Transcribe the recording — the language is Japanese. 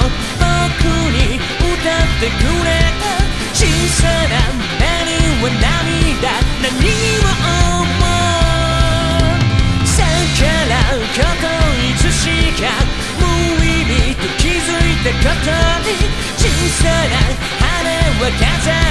僕に歌ってくれた小さな目には涙何を思う逆らうこといつしか無意味と気づいたことに小さな花は飾る